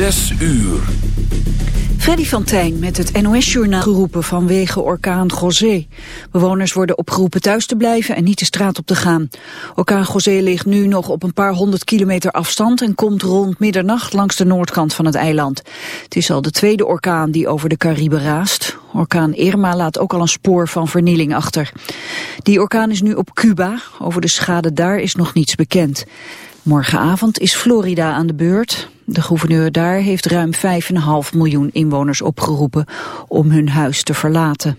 Zes uur. Freddy van met het NOS-journaal geroepen vanwege orkaan José. Bewoners worden opgeroepen thuis te blijven en niet de straat op te gaan. Orkaan José ligt nu nog op een paar honderd kilometer afstand... en komt rond middernacht langs de noordkant van het eiland. Het is al de tweede orkaan die over de Cariben raast. Orkaan Irma laat ook al een spoor van vernieling achter. Die orkaan is nu op Cuba. Over de schade daar is nog niets bekend. Morgenavond is Florida aan de beurt. De gouverneur daar heeft ruim 5,5 miljoen inwoners opgeroepen om hun huis te verlaten.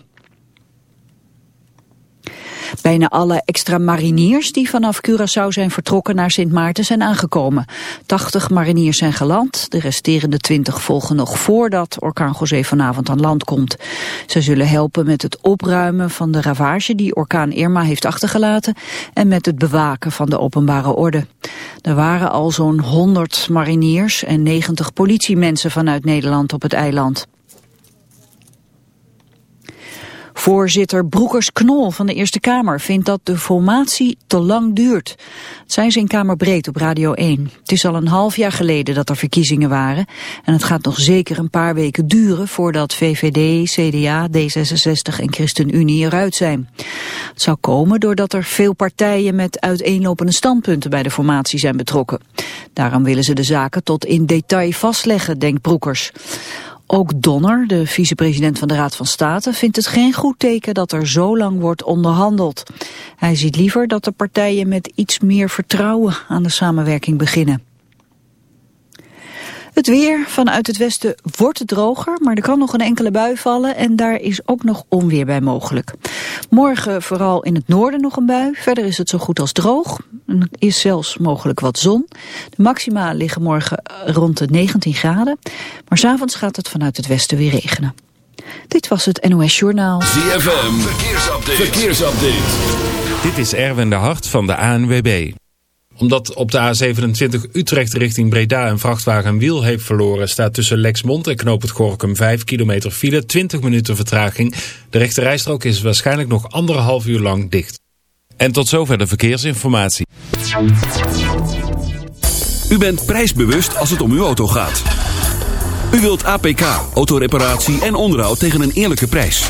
Bijna alle extra mariniers die vanaf Curaçao zijn vertrokken naar Sint Maarten zijn aangekomen. 80 mariniers zijn geland, de resterende 20 volgen nog voordat orkaan José vanavond aan land komt. Ze zullen helpen met het opruimen van de ravage die orkaan Irma heeft achtergelaten en met het bewaken van de openbare orde. Er waren al zo'n 100 mariniers en 90 politiemensen vanuit Nederland op het eiland. Voorzitter Broekers-Knol van de Eerste Kamer vindt dat de formatie te lang duurt. Dat zijn ze in Kamerbreed op Radio 1. Het is al een half jaar geleden dat er verkiezingen waren. En het gaat nog zeker een paar weken duren voordat VVD, CDA, D66 en ChristenUnie eruit zijn. Het zou komen doordat er veel partijen met uiteenlopende standpunten bij de formatie zijn betrokken. Daarom willen ze de zaken tot in detail vastleggen, denkt Broekers. Ook Donner, de vicepresident van de Raad van State, vindt het geen goed teken dat er zo lang wordt onderhandeld. Hij ziet liever dat de partijen met iets meer vertrouwen aan de samenwerking beginnen. Het weer vanuit het westen wordt droger, maar er kan nog een enkele bui vallen en daar is ook nog onweer bij mogelijk. Morgen vooral in het noorden nog een bui, verder is het zo goed als droog. Er is zelfs mogelijk wat zon. De maxima liggen morgen rond de 19 graden, maar s'avonds gaat het vanuit het westen weer regenen. Dit was het NOS Journaal. ZFM, verkeersupdate. verkeersupdate. Dit is Erwin de Hart van de ANWB omdat op de A27 Utrecht richting Breda een vrachtwagen een wiel heeft verloren... staat tussen Lexmond en Knoop het Gorkum 5 kilometer file, 20 minuten vertraging. De rechterrijstrook is waarschijnlijk nog anderhalf uur lang dicht. En tot zover de verkeersinformatie. U bent prijsbewust als het om uw auto gaat. U wilt APK, autoreparatie en onderhoud tegen een eerlijke prijs.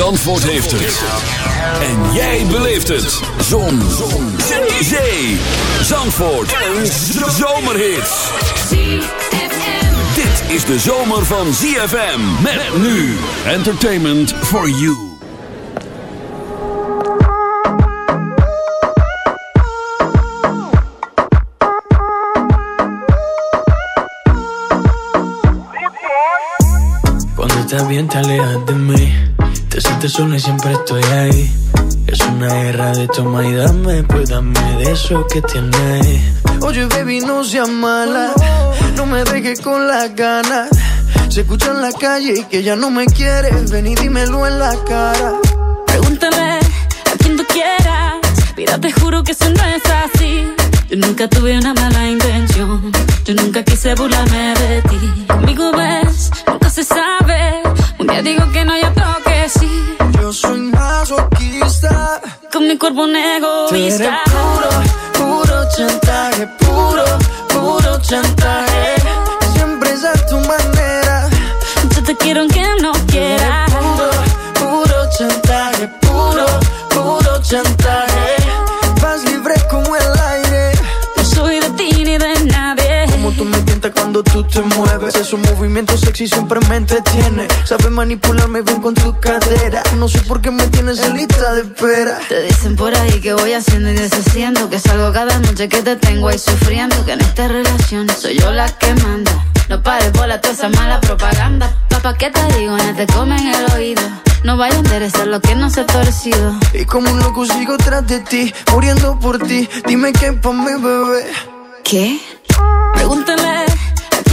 Zandvoort heeft het. En jij beleeft het. Zon. Zon. Zee. Zandvoort. Een zomerhit. Dit is de zomer van ZFM. Met nu. Entertainment for you. Cuando estás bien te alejas Te sientes sola y siempre estoy ahí. Es una guerra de toma y dame Pues dame de eso que tienes. Oye baby no seas mala No me dejes con las ganas. Se escucha en la calle que ya no me quieres Ven y dímelo en la cara. Pregúntale a quien tú quieras Mira te juro que eso no es así. Yo nunca tuve una mala intención Yo nunca quise burlarme de ti. Conmigo ves, nunca se sabe un día digo que no, y otro que sí. Yo soy más masoquista. Con mi cuerpo un egoísta. Eres puro, puro chantaje, puro, puro chantaje. Siempre es a tu manera. Yo te quiero aunque no quiera. Eres puro, puro chantaje, puro, puro chantaje. Tú te mueves. Esos movimientos sexy siempre me entretiene. Sabes manipularme bien con tu cadera. No sé por qué me tienes en lista de espera. Te dicen por ahí que voy haciendo y deshaciendo. Que salgo cada noche que te tengo ahí sufriendo. Que en esta relación soy yo la que manda. No pares bola toda esa mala propaganda. Papá, ¿qué te digo? No te comen el oído. No vaya a interesar lo que no se ha torcido. Y como un loco sigo tras de ti, muriendo por ti. Dime qué pa' mi bebé. ¿Qué? Pregúntale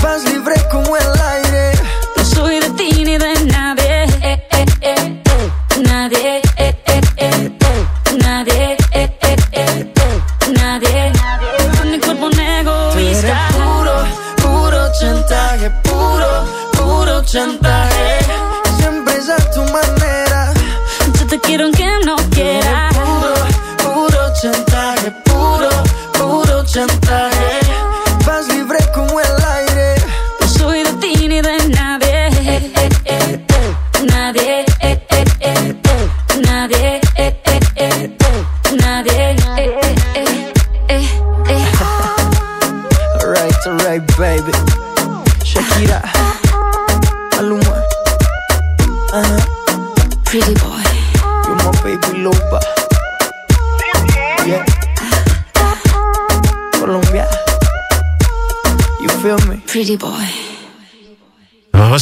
Vas libre como el aire. No soy de ti ni de nadie. Eh, eh, eh, nadie. nadie. nadie. Mi cuerpo un egoísta. Puro, puro chantaje. Puro, puro chantaje.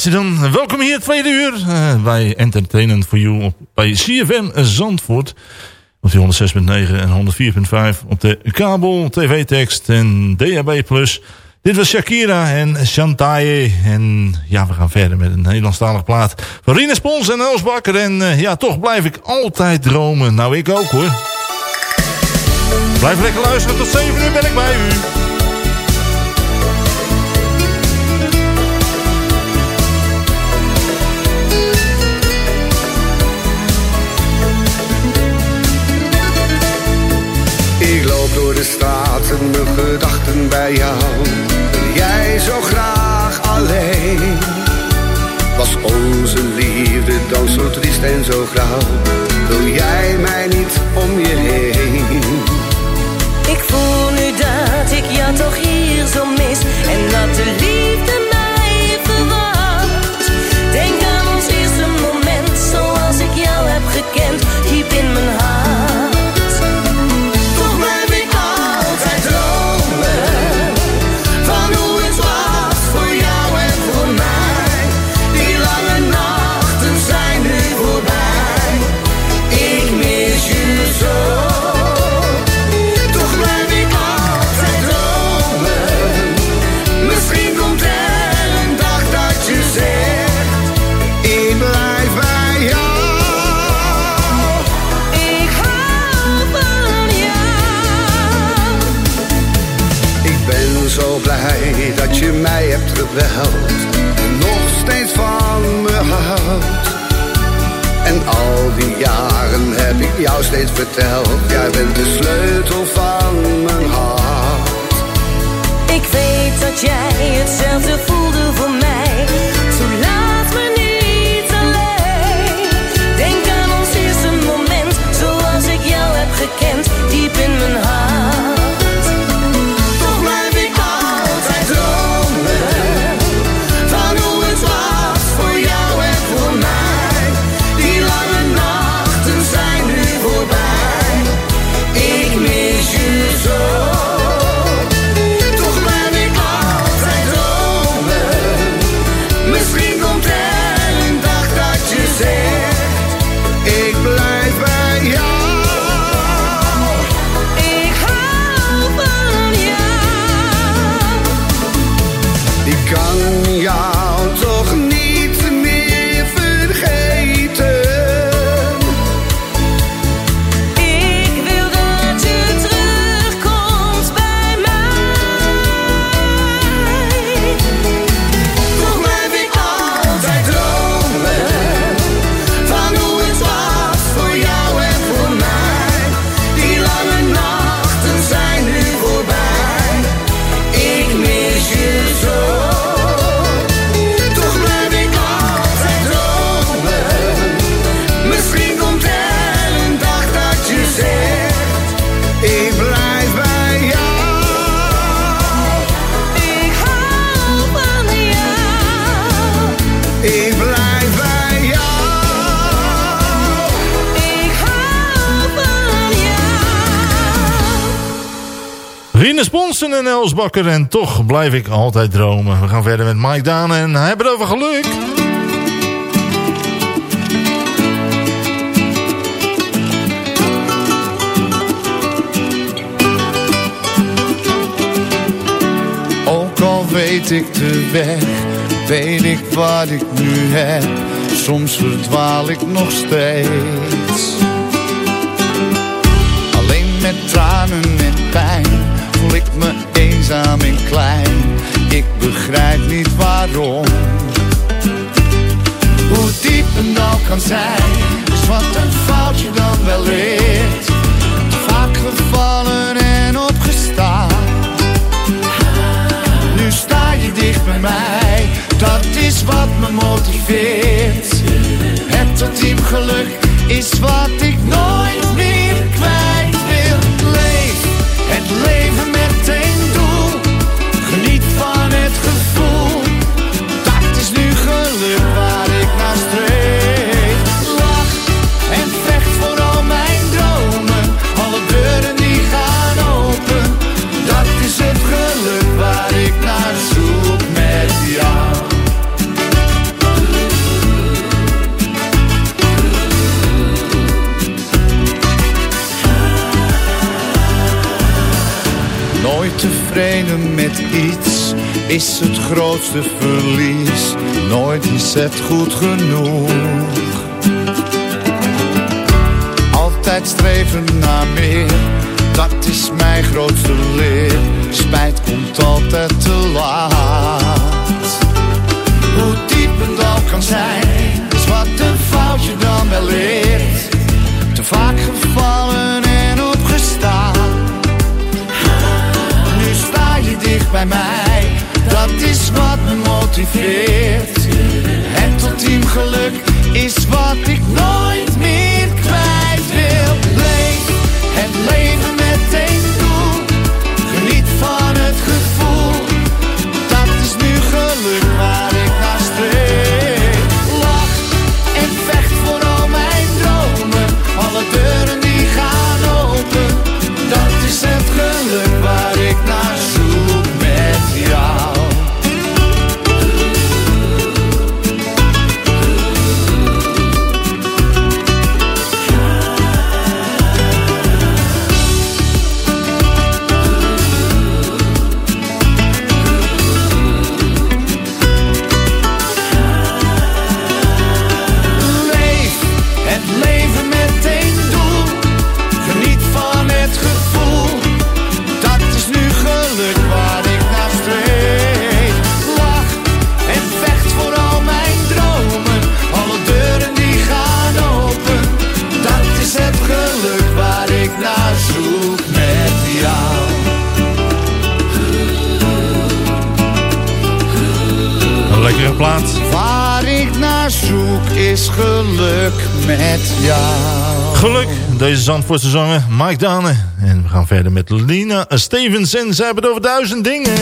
Was dan? Welkom hier, tweede uur, bij Entertainment for You op, bij CFM Zandvoort. Op die 106.9 en 104.5 op de kabel, tv-tekst en DHB+. Dit was Shakira en Chantaye. En ja, we gaan verder met een Nederlandstalig plaat van Rina Spons en Els Bakker. En uh, ja, toch blijf ik altijd dromen. Nou, ik ook hoor. Blijf lekker luisteren. Tot 7 uur ben ik bij u. de straten, mijn gedachten bij jou jij zo graag alleen? Was onze liefde dan zo triest en zo grauw? Wil jij mij niet om je heen? Ik voel nu dat ik jou toch hier zo mis en dat de liefde en nog steeds van me houdt. En al die jaren heb ik jou steeds verteld, jij bent de sleutel van mijn hart. Ik weet dat jij hetzelfde voelde voor mij, en Els Bakker. En toch blijf ik altijd dromen. We gaan verder met Mike Daan en hebben het over geluk. Ook al weet ik de weg, weet ik wat ik nu heb. Soms verdwaal ik nog steeds. Alleen met tranen en pijn voel ik me en klein. Ik begrijp niet waarom. Hoe diep een dal kan zijn, is wat een foutje dan wel leert. Vaak gevallen en opgestaan. Nu sta je dicht bij mij, dat is wat me motiveert. Het ultiem geluk is wat ik nooit meer kwijt wil. Leef het leven met tevreden met iets is het grootste verlies. Nooit is het goed genoeg. Altijd streven naar meer, dat is mijn grootste leer. Spijt komt altijd te laat. Hoe diep een dal kan zijn, is wat een foutje dan wel leert. Dat is wat me motiveert. Het ultiem geluk is wat ik nooit meer kwijt Zandvoortse zanger Mike Dane. En we gaan verder met Lina Stevens en ze hebben het over duizend dingen.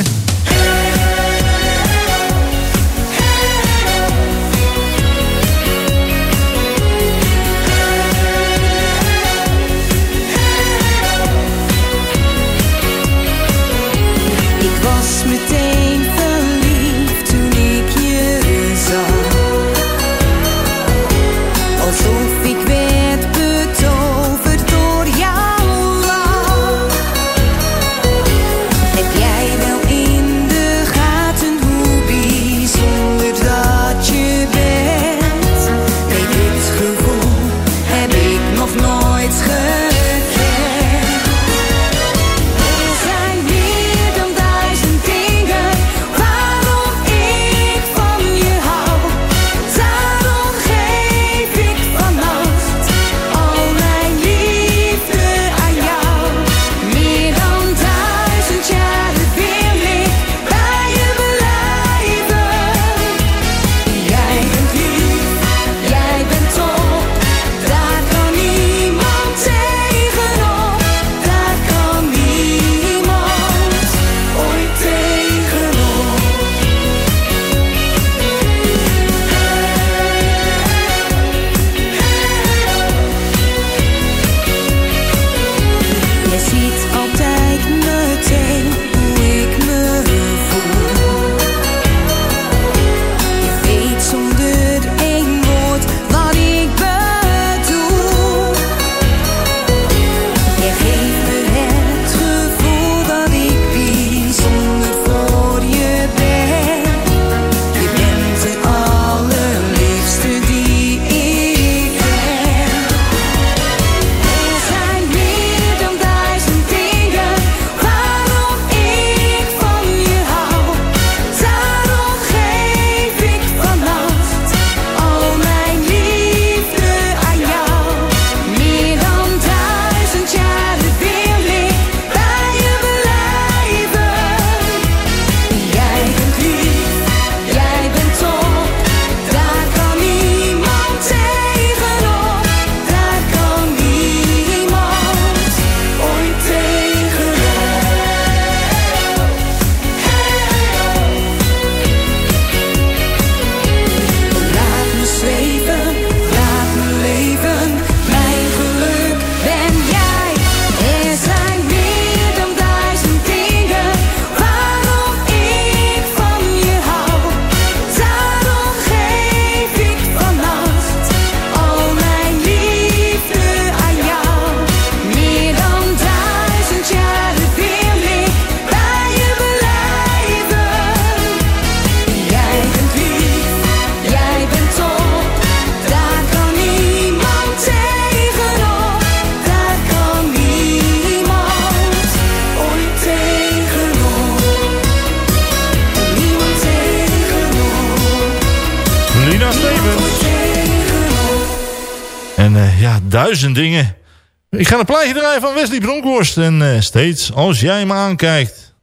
Ik ga een plaatje van Wesley Bronkhorst. En uh, steeds als jij me aankijkt.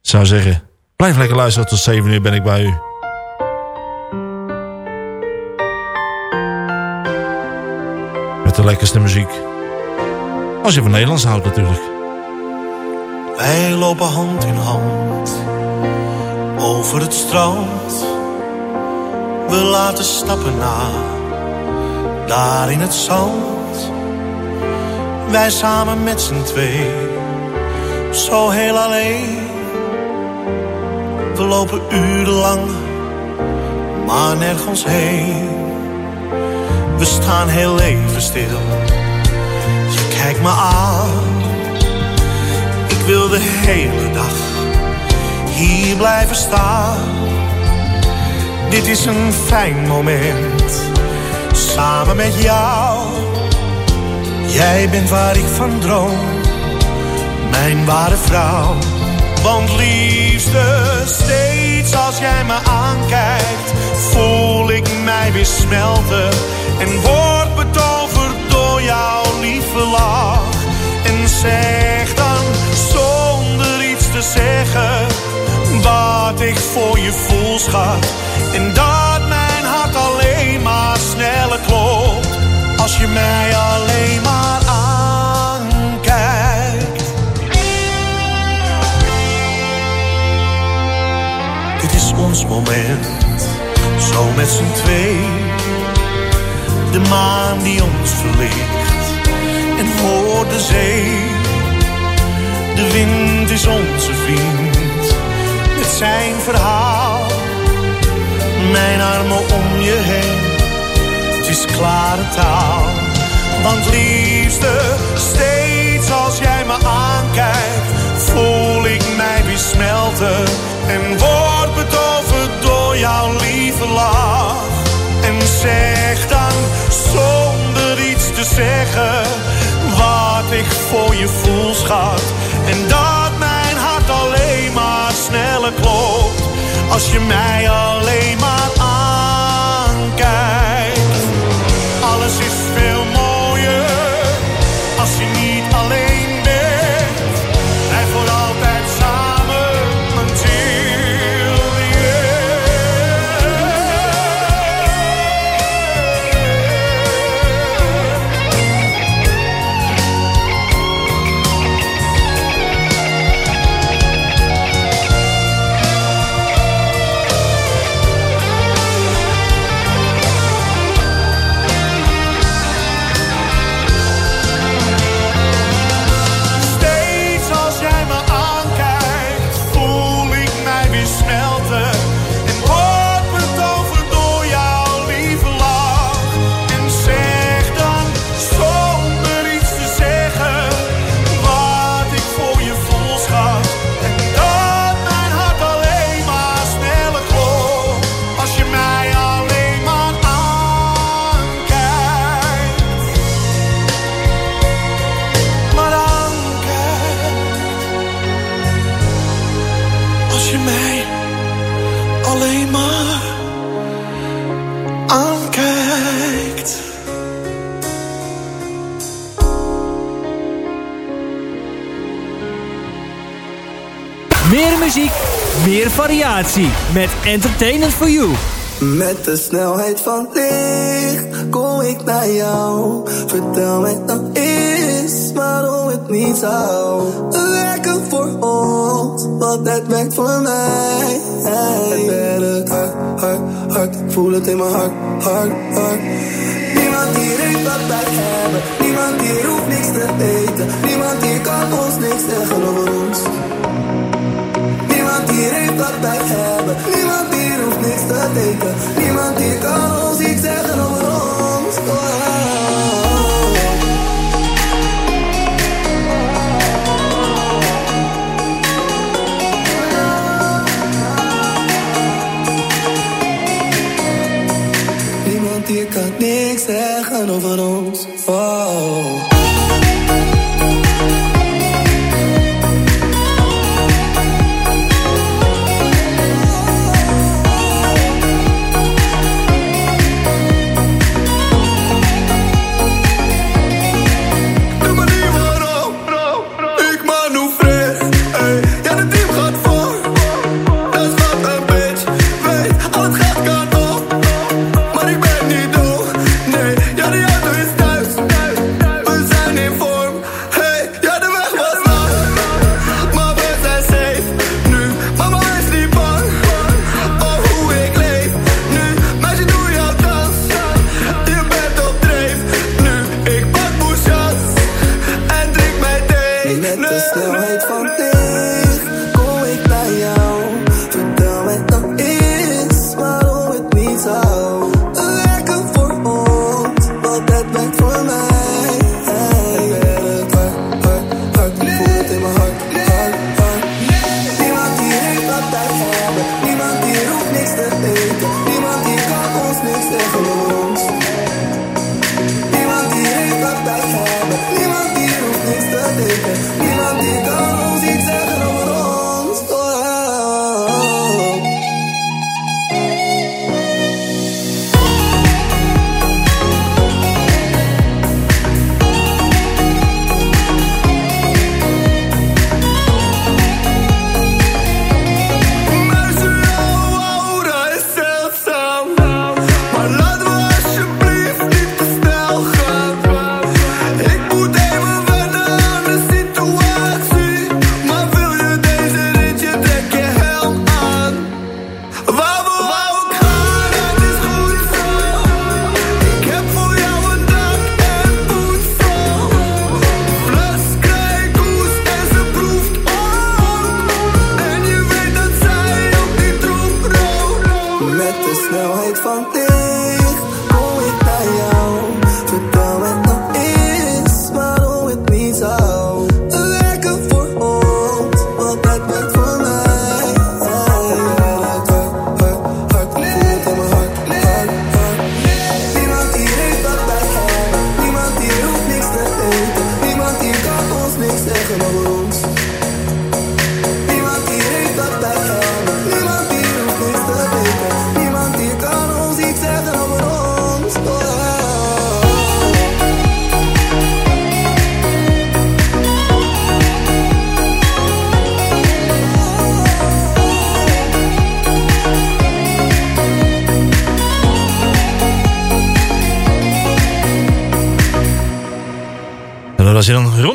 zou zeggen, blijf lekker luisteren. Tot 7 uur ben ik bij u. Met de lekkerste muziek. Als je van Nederlands houdt natuurlijk. Wij lopen hand in hand over het strand. We laten stappen na, daar in het zand. Wij samen met z'n twee, zo heel alleen. We lopen urenlang, maar nergens heen. We staan heel even stil, je kijkt me aan. Ik wil de hele dag hier blijven staan. Dit is een fijn moment, samen met jou. Jij bent waar ik van droom, mijn ware vrouw. Want liefste, steeds als jij me aankijkt, voel ik mij weer smelten. En word betoverd door jouw lieve lach. En zeg dan, zonder iets te zeggen wat ik voor je voel, schat. En dat mijn hart alleen maar sneller klopt. Als je mij alleen maar aankijkt. Dit is ons moment, zo met z'n twee. De maan die ons verlicht en hoor de zee. De wind is onze vriend zijn verhaal. Mijn armen om je heen, is klare taal. Want liefste, steeds als jij me aankijkt, voel ik mij weer smelten. En word betoverd door jouw lieve lach. En zeg dan, zonder iets te zeggen, wat ik voor je voel, schat. En dat mijn hart alleen maar sneller klopt als je mij alleen maar aankijkt. Met Entertainment for You. Met de snelheid van licht kom ik naar jou. Vertel mij dan eens waarom het niet zou werken voor ons, want het werkt voor mij. Het werkt hard, hard, hard. Voel het in mijn hart, hart, hart. Niemand hier heeft wat wij hebben. Niemand hier hoeft niks te weten. Niemand hier kan ons niks zeggen over wij hebben. Niemand hier hoeft niks te weten. Niemand hier kan ons iets zeggen over ons. Oh. Niemand hier kan niks zeggen over ons. Oh.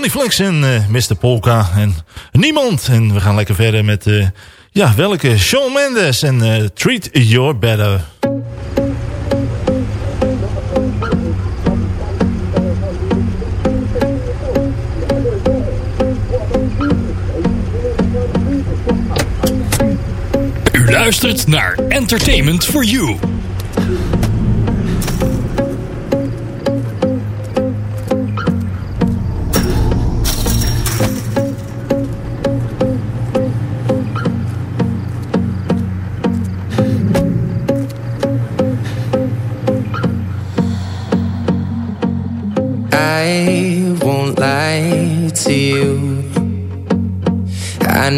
Johnny Flex en eh, Mr. Polka en niemand. En we gaan lekker verder met, eh, ja, welke? Shawn Mendes en eh, Treat Your Better. U luistert naar Entertainment for You.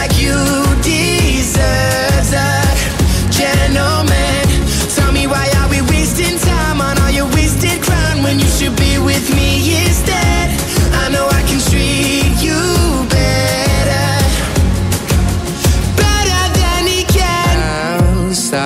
I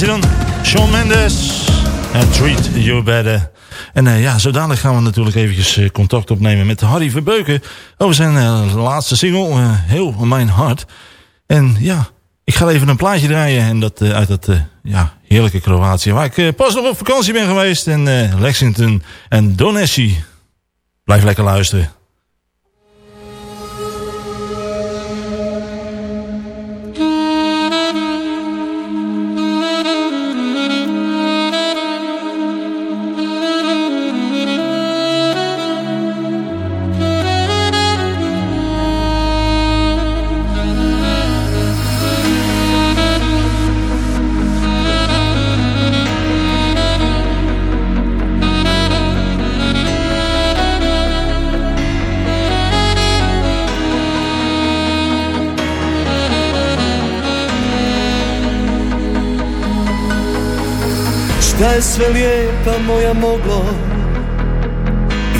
Was hij dan. Mendes. En Treat You Better. En eh, ja, zo dadelijk gaan we natuurlijk eventjes eh, contact opnemen met Harry Verbeuken. Over zijn eh, laatste single, Heel Mijn Hart. En ja, ik ga even een plaatje draaien. En dat uit dat ja, heerlijke Kroatië. Waar ik pas nog op vakantie ben geweest. Eh, Lexington en Donetski. Blijf lekker luisteren. Je sve lijepa moja moglo.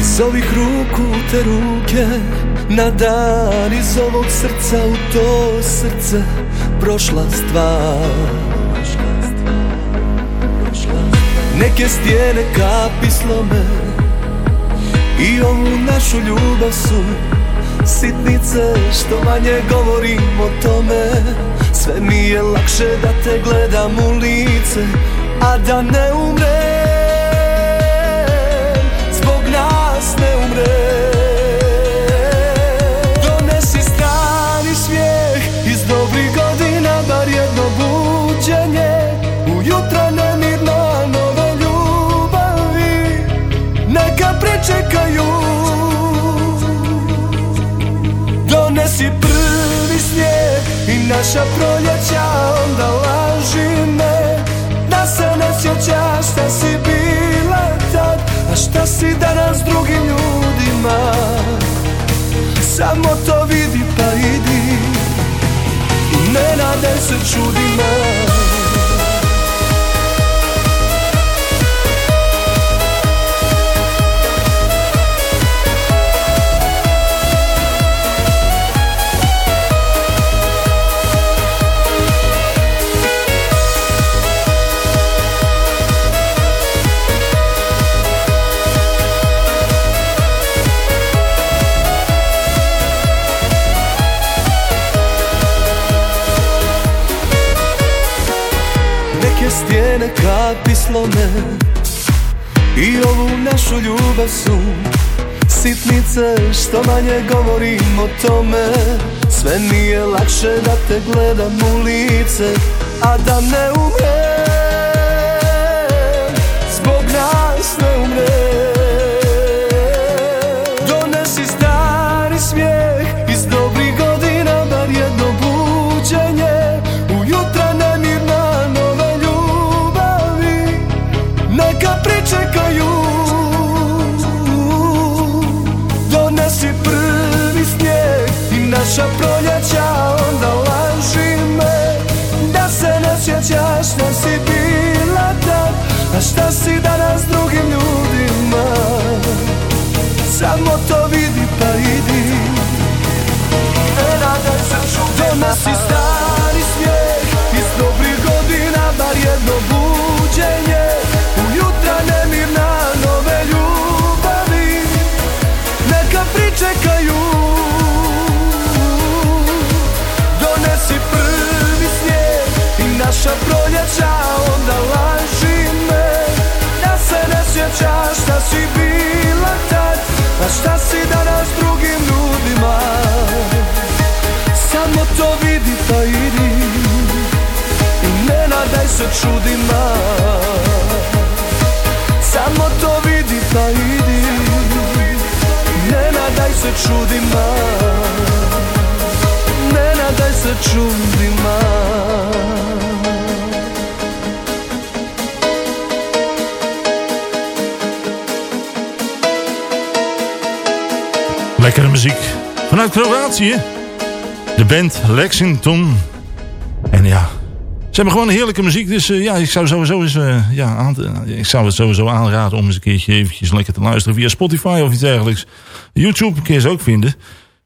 Iz ovih ruku te ruke Na dan iz ovog srca u to srce Prošla stvar. Neke stijene kapi slome I ovu našu ljubav su Sitnice što manje govorim o tome. Sve mi je lakše da te gledam u lice A da ne umrem Zbog nas ne umrem. Donesi stani smijeh Iz dobrih godina bar jedno buđenje U jutra nemirno nove ljubavi Neka pričekaju. Donesi prvi snijeg I naša proljeća Onda laži me Da se ne sjećaš šta si bila tad A šta si danas drugim ljudima? Samo to vidi pa idi. I ne nadaj se čudima stijene kapi slome. I ovu našu ljubav su Sitnice što manje govorim o tome. Sve mi je lakše da te gledam u lice A da ne umrem. Zbog nas ne umrem Samo to vidi pa idi. Čudima Donesi stari smijeh. Iz dobrih godina bar jedno buđenje. U jutra nemirna nove ljubavi. Neka pričekaju. Donesi prvi snijeg I naša proljeća Onda laži me. Da se ne sjećaš se čudima Samo to vidi pa idi Ne nadaj se čudima Ne nadaj se čudima Lekkere muziek vanuit Kroatië. De band Lexington. Ze hebben gewoon heerlijke muziek. Dus eh, ja, ik zou, sowieso eens, eh, ja, aan te- ik zou het sowieso aanraden om eens een keertje eventjes lekker te luisteren via Spotify of iets dergelijks. YouTube kun je ze ook vinden.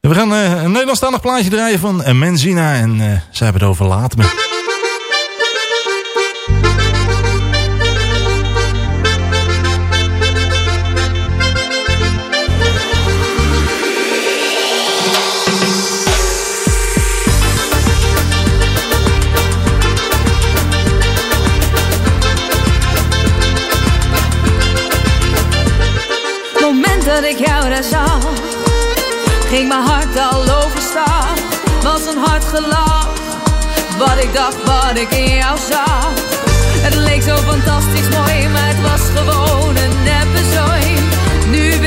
En we gaan eh, een Nederlandstalig plaatje draaien van eh, Menzina. En eh ze hebben het over Laat Me. Ging mijn hart al overstag. Was een hard gelach, wat ik dacht, wat ik in jou zag. Het leek zo fantastisch mooi, maar het was gewoon een neppe zooi. Nu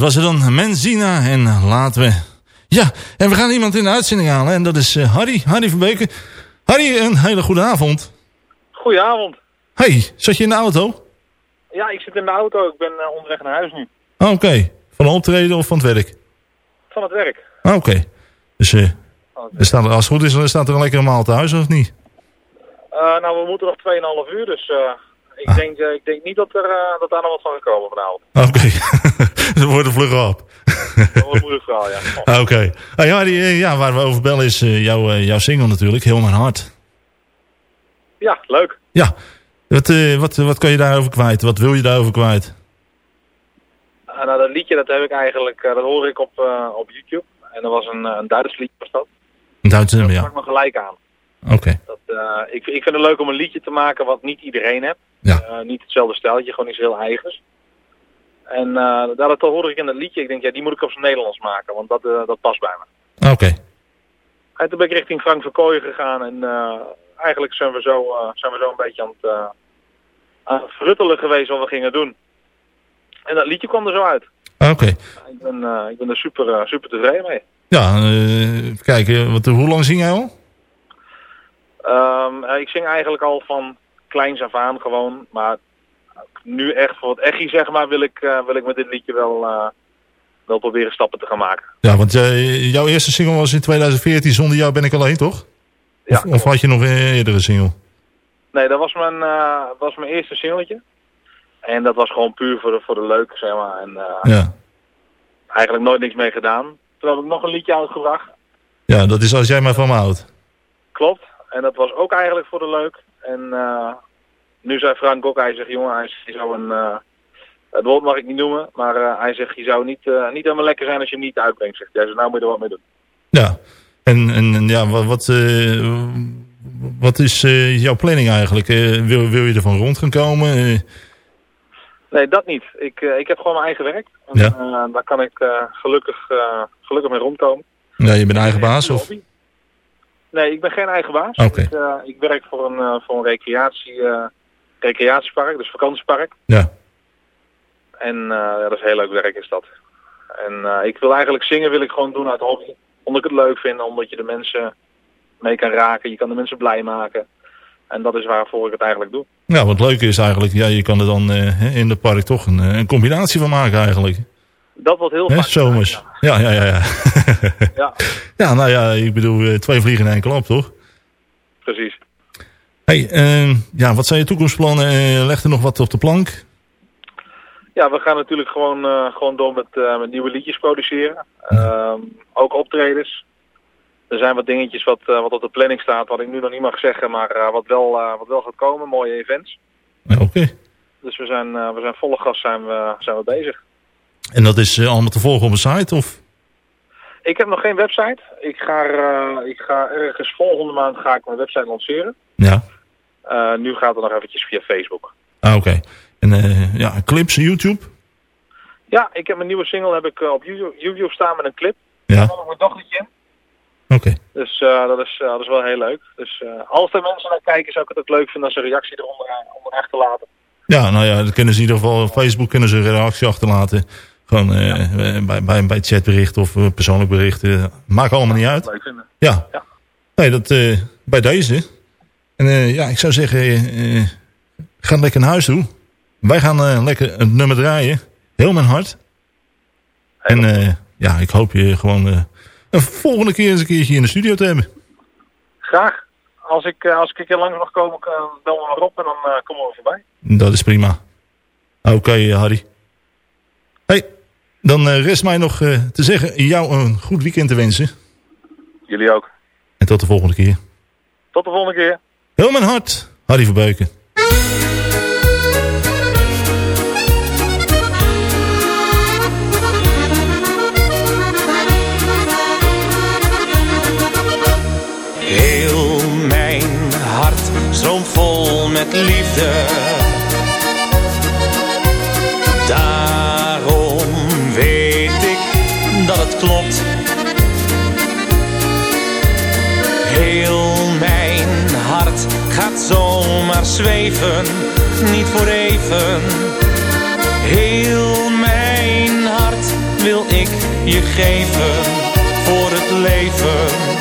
dat was het dan. Menzina en laten we... Ja, en we gaan iemand in de uitzending halen. En dat is eh, Harry, Harry van Beken. Harry, een hele goede avond. Goedenavond. Hey, zat je in de auto? Ja, ik zit in de auto. Ik ben eh, onderweg naar huis nu. Oké, van een optreden of van het werk? Van het werk. Ah, Oké, dus eh, er staat, als het goed is, dan staat er een lekkere maal thuis, of niet? Nou, we moeten nog 2,5 uur, dus ik, Ah. denk, eh, ik denk niet dat, er, eh, dat daar nog wat van gaat komen vanavond. Oké, dat wordt een vlug op. Dat wordt een moeilijk verhaal, ja. Ah, Oké. Hey, Harry, eh, ja, waar we over bellen is jouw, jouw single natuurlijk, Heel Mijn Hart. Ja, leuk. Ja, wat, wat, wat kan je daarover kwijt? Wat wil je daarover kwijt? Nou, dat liedje dat heb ik eigenlijk, dat hoor ik op, op YouTube. En dat was een, een Duits liedje was dat. Een Duitse nummer, Dat ja. sprak me gelijk aan. Oké. Dat, eh, ik, ik vind het leuk om een liedje te maken wat niet iedereen heeft. Ja. Eh, niet hetzelfde stijltje, gewoon iets heel eigens. En uh, dat hoorde ik in het liedje. Ik denk, ja, die moet ik op zijn Nederlands maken, want dat, uh, dat past bij me. Oké. En toen ben ik richting Frank Verkooyen gegaan en uh, eigenlijk zijn we, zo, uh, zijn we zo een beetje aan het, aan het verruttelen geweest wat we gingen doen. En dat liedje kwam er zo uit. Oké. Ik ben, eh, ik ben er super, eh, super tevreden mee. Ja, eh, even kijken. Wat, hoe lang zing jij al? Ehm, eh, ik zing eigenlijk al van kleins af aan gewoon. Maar nu echt voor het echi zeg maar wil ik, eh, wil ik met dit liedje wel, eh, wel proberen stappen te gaan maken. Ja, want eh, jouw eerste single was in 2014. Zonder jou ben ik alleen, toch? Of, of had je nog een eerdere single? Nee, dat was mijn, was mijn eerste singeltje. En dat was gewoon puur voor de, voor de leuk, zeg maar. En Ja. eigenlijk nooit niks mee gedaan. Toen heb ik nog een liedje uitgebracht. Ja, dat is als jij maar van me houdt. Klopt. En dat was ook eigenlijk voor de leuk. En eh, nu zei Frank ook, hij zegt, jongen, hij zou een... eh, het woord mag ik niet noemen, maar eh, hij zegt, je zou niet, niet helemaal lekker zijn als je hem niet uitbrengt. Zegt hij, zegt, nou moet je er wat mee doen. Ja. En, en ja, wat, wat, wat is jouw planning eigenlijk? Wil, wil je ervan rond gaan komen? Nee, dat niet. Ik, ik heb gewoon mijn eigen werk. En, Ja. daar kan ik gelukkig, gelukkig mee rondkomen. ja, je bent eigen baas? Of? Nee, ik ben geen eigen baas. Ik, eh, ik werk voor een, eh, voor een recreatie, eh, recreatiepark, dus vakantiepark. Ja. En ja, dat is heel leuk werk is dat. En ik wil eigenlijk zingen wil ik gewoon doen uit hobby. Omdat ik het leuk vind, omdat je de mensen mee kan raken. Je kan de mensen blij maken. En dat is waarvoor ik het eigenlijk doe. Ja, wat leuk is eigenlijk, ja, je kan er dan in het park toch een, een combinatie van maken eigenlijk. Dat wordt heel vaak. zomers. Ja, ja, ja. Ja, Ja, ja nou ja, ik bedoel, eh, twee vliegen in één klap, toch? precies. Hey, eh, ja, wat zijn je toekomstplannen? Eh, leg er nog wat op de plank? Ja, we gaan natuurlijk gewoon, gewoon door met, met nieuwe liedjes produceren. Ehm, ook optredens. Er zijn wat dingetjes wat, wat op de planning staat, wat ik nu nog niet mag zeggen, maar wat, wel, wat wel gaat komen. Mooie events. Ja, Oké. Dus we zijn, we zijn volle gas zijn we, zijn we bezig. En dat is eh, allemaal te volgen op een site? Of? Ik heb nog geen website. Ik ga, eh, ik ga ergens volgende maand ga ik mijn website lanceren. Ja. Eh, nu gaat het nog eventjes via Facebook. Ah, oké. En eh, ja, clips, YouTube? Ja, ik heb mijn nieuwe single heb ik, op YouTube, staan met een clip. Ja. Nog mijn dochtertje in. Oké. Dus dat, is, dat is wel heel leuk. Dus als er mensen naar kijken, zou ik het ook leuk vinden als ze een reactie eronder eh, onder achter laten. Ja, nou ja, dan kunnen ze in ieder geval op Facebook kunnen ze een reactie achterlaten. Gewoon eh, eh, bij, bij, bij chatbericht of eh, persoonlijk bericht. maakt allemaal niet uit. Leuk vinden. Ja. Nee, dat eh, bij deze. En ja, ik zou zeggen, ga lekker naar huis toe. Wij gaan lekker het nummer draaien. Heel mijn hart. En ja, ik hoop je gewoon een volgende keer eens een keertje in de studio te hebben. Graag. Als ik, als ik een keer langs mag komen, uh, bel me maar op en dan komen we voorbij. Dat is prima. Oké, eh, Harry. Hey, dan eh, rest mij nog eh, te zeggen jou een goed weekend te wensen. Jullie ook. En tot de volgende keer. Tot de volgende keer. Heel mijn hart, Harry Verbeuken. Heel mijn hart stroomt vol met liefde. Zomaar zweven, niet voor even. Heel mijn hart wil ik je geven voor het leven.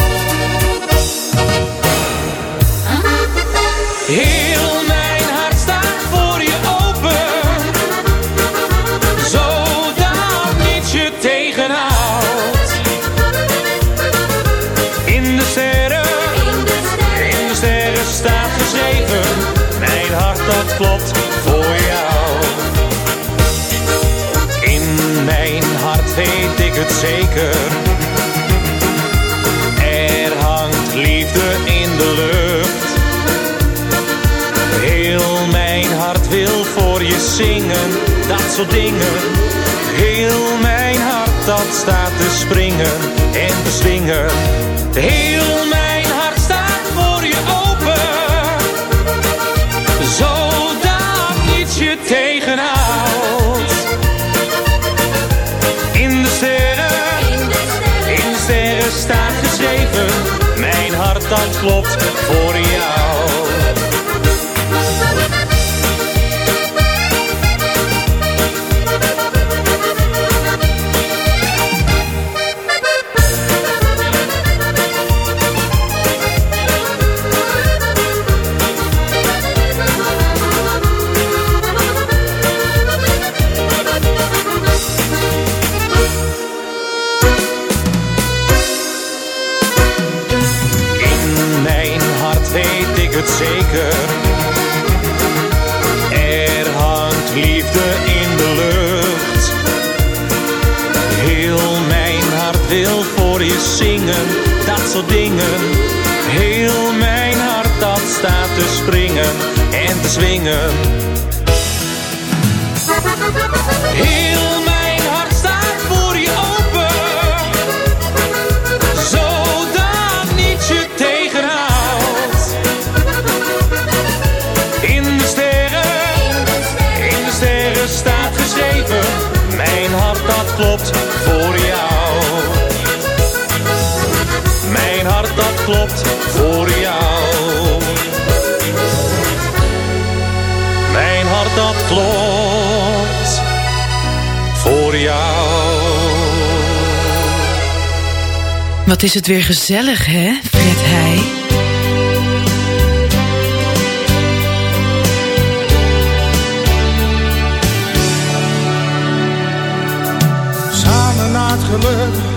Zeker, er hangt liefde in de lucht. Heel mijn hart wil voor je zingen, dat soort dingen. Heel mijn hart dat staat te springen en te swingen. Heel mijn staat geschreven, mijn hart dat klopt voor jou. zeker. Er hangt liefde in de lucht. Heel mijn hart wil voor je zingen, dat soort dingen. Heel mijn hart dat staat te springen en te zwingen. Heel klopt voor jou. Mijn hart dat klopt voor jou. Wat is het weer gezellig, hè, Fred Heij? Samen naar het geluk,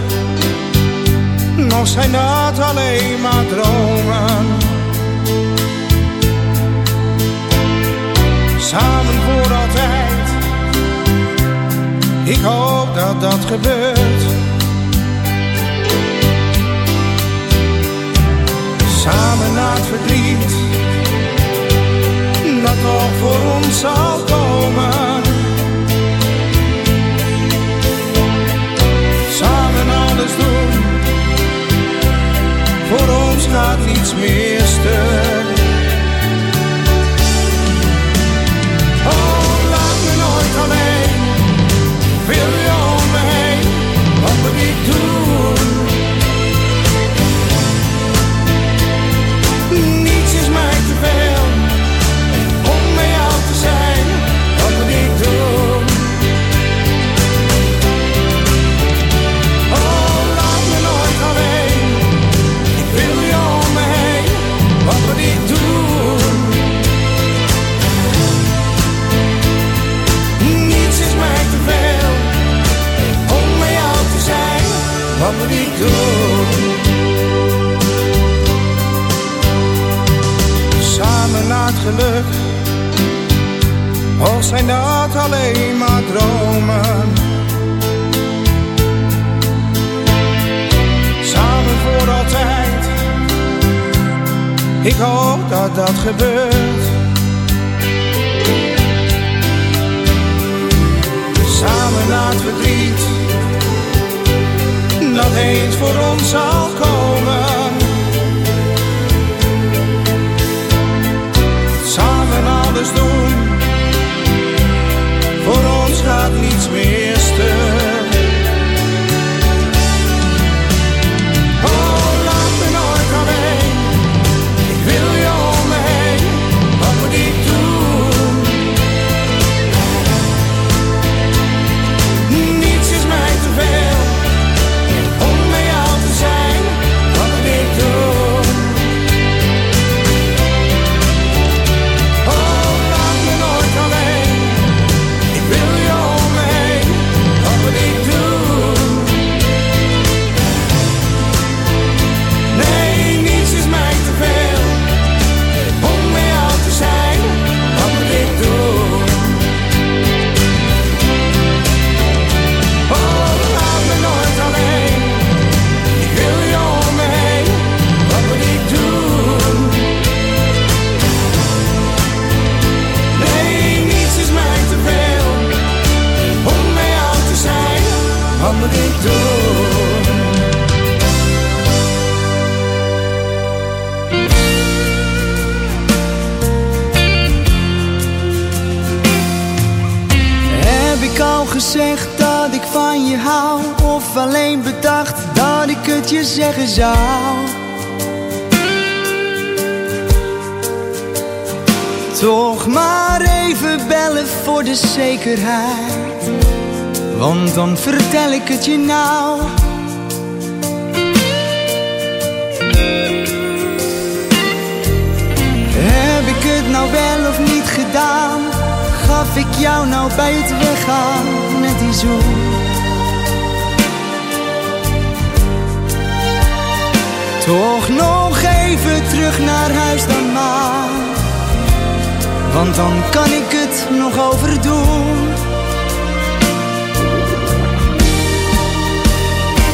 zijn dat alleen maar dromen. Samen voor altijd, ik hoop dat dat gebeurt. Samen naar het verdriet, dat nog voor ons zal komen. Gaat niets meer stuk. Zijn dat alleen maar dromen? samen voor altijd. Ik hoop dat dat gebeurt. Samen naar het verdriet, dat eens voor ons zal komen. Heb ik al gezegd dat ik van je hou? Of alleen bedacht dat ik het je zeggen zou? Toch maar even bellen voor de zekerheid. Want dan vertel ik het je nou. Heb ik het nou wel of niet gedaan? Gaf ik jou nou bij het weggaan met die zoen? Toch nog even terug naar huis dan maar. Want dan kan ik het nog overdoen.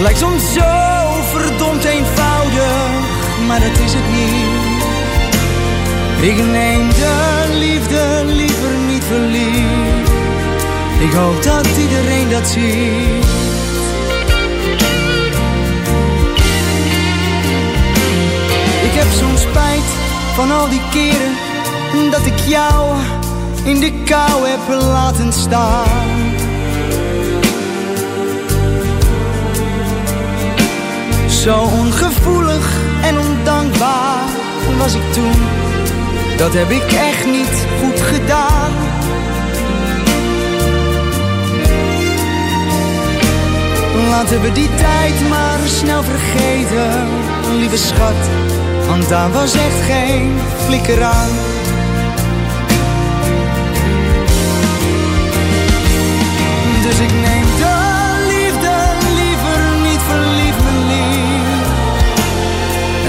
Lijkt soms zo verdomd eenvoudig, maar dat is het niet. Ik neem de liefde liever niet verliefd. Ik hoop dat iedereen dat ziet. Ik heb zo'n spijt van al die keren dat ik jou in de kou heb laten staan. Zo ongevoelig en ondankbaar was ik toen. Dat heb ik echt niet goed gedaan. Laten we die tijd maar snel vergeten, lieve schat. Want daar was echt geen flikker aan.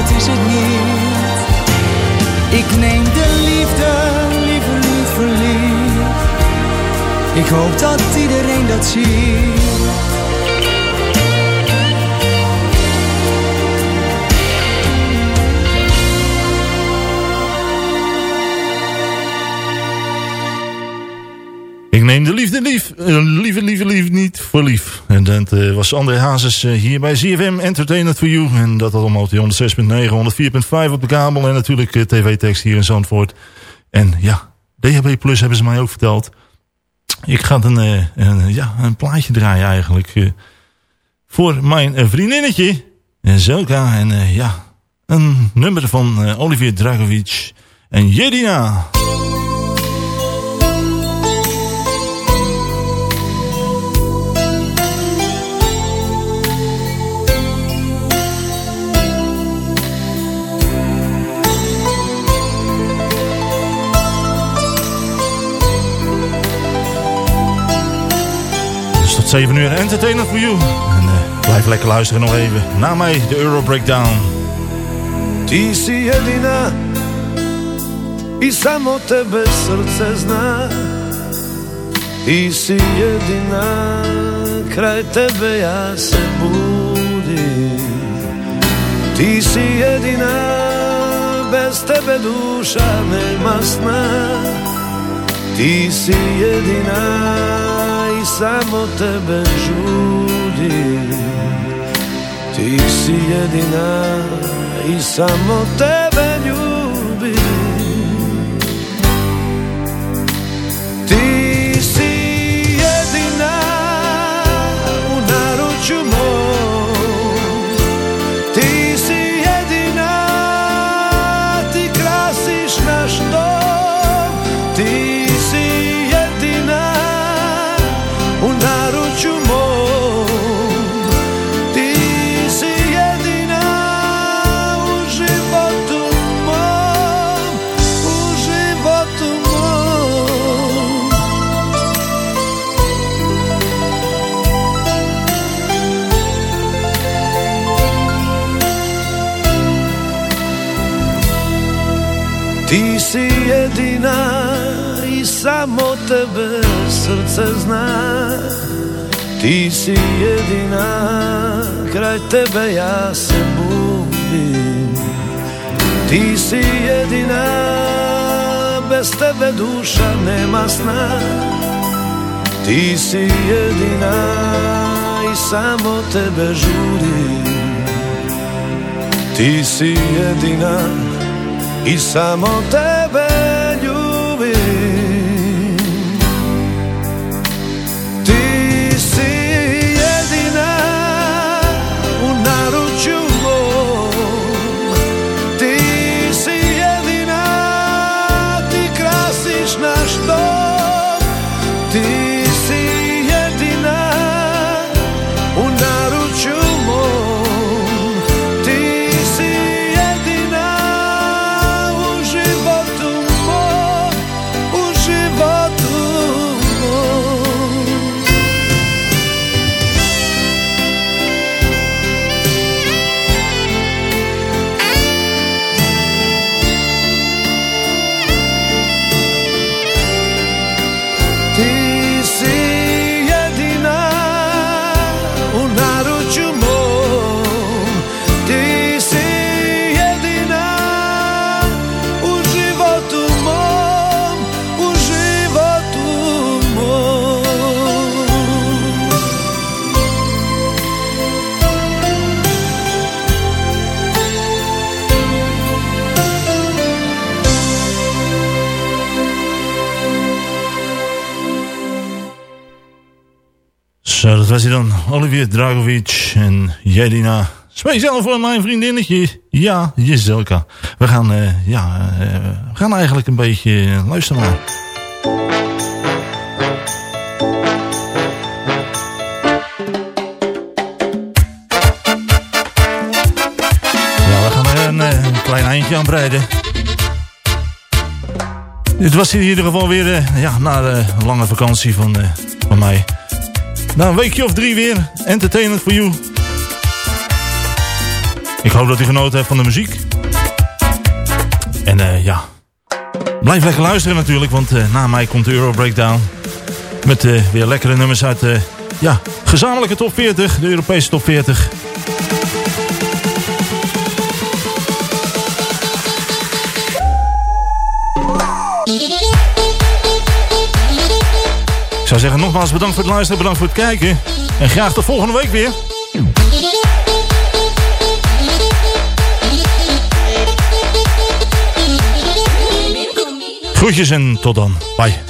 dat is het niet. Ik neem de liefde liever niet verliefd. Ik hoop dat iedereen dat ziet. Neem de liefde lief. eh, lieve, lieve, lief niet voor lief. En dat eh, was André Hazes eh, hier bij ZFM Entertainment for You. En dat allemaal op die 106.9, 104.5 op de kabel. En natuurlijk tv-tekst hier in Zandvoort. En ja, DHB Plus hebben ze mij ook verteld. Ik ga een, ja, een plaatje draaien eigenlijk. voor mijn vriendinnetje. eh, Zelka. En ja, een nummer van Olivier Dragovic. En Jedina. 7 uur entertainment voor you. En eh, blijf lekker luisteren nog even. Na mij de Euro Breakdown. Ti si jedina I samo tebe srce zna Ti si jedina Kraj tebe ja se budim Ti si jedina Bez tebe duša nema sna Ti si jedina samo tebe žudim Ti si jedina i samo tebe ljubim si jedina i samo tebe srce zna. Ti si jedina, kraj tebe ja se budim Ti si jedina, bez tebe duša nema sna. Ti si jedina i samo tebe žudim Ti si jedina i samo tebe baby Dat was hij dan. Olivier Dragovic en Jedina. Speciaal voor mijn vriendinnetje. Ja, Jezelka. We gaan, eh, ja, eh, we gaan eigenlijk een beetje eh, luisteren naar. Ja, we gaan er een, klein eindje aan breiden. Dit was in ieder geval weer ja, na de lange vakantie van, van mij. Na een weekje of drie weer. Entertainment for you. Ik hoop dat u genoten hebt van de muziek. En eh, ja. Blijf lekker luisteren natuurlijk. Want eh, na mij komt de Euro Breakdown. Met eh, weer lekkere nummers uit de ja, gezamenlijke top 40. De Europese top 40. Zou zeggen nogmaals bedankt voor het luisteren. Bedankt voor het kijken. En graag tot volgende week weer. Groetjes en tot dan. Bye.